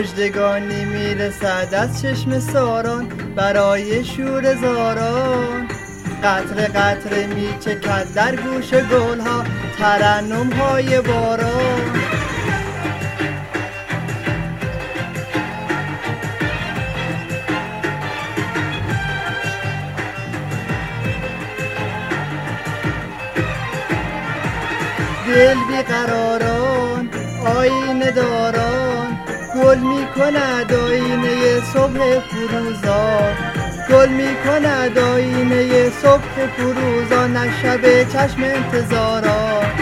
مجدگانی می‌رسد از چشم ساران برای شور زاران. قطر قطر میچکد در گوش گلها ترنم های باران. دل بیقراران آینه داران. گل می کند آینه صبح فروزان گل می کند آینه صبح فروزان شب چشم انتظاران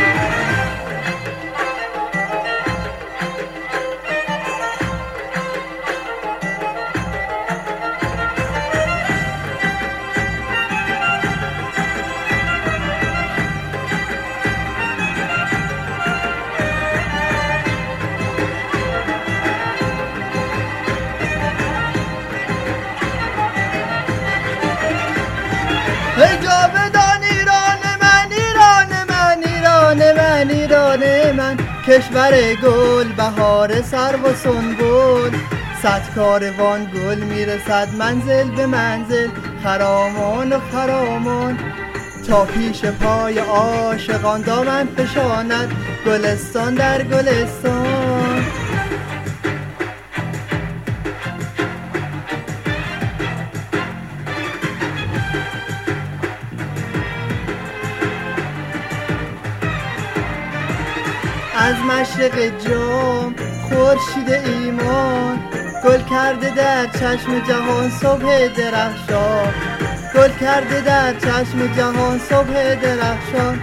جاودان ایران من ایران من ایران من ایران من. کشور گل بهار سر و سنبل. صد کاروان گل می‌رسد منزل به منزل. خرامان و خرامان. تا پیش پای عاشقان دامن فشاند. گلستان در گلستان. از مشرق جام خورشید ایمان. گل کرده در چشم جهان صبح درخشان. گل کرده در چشم جهان صبح درخشان.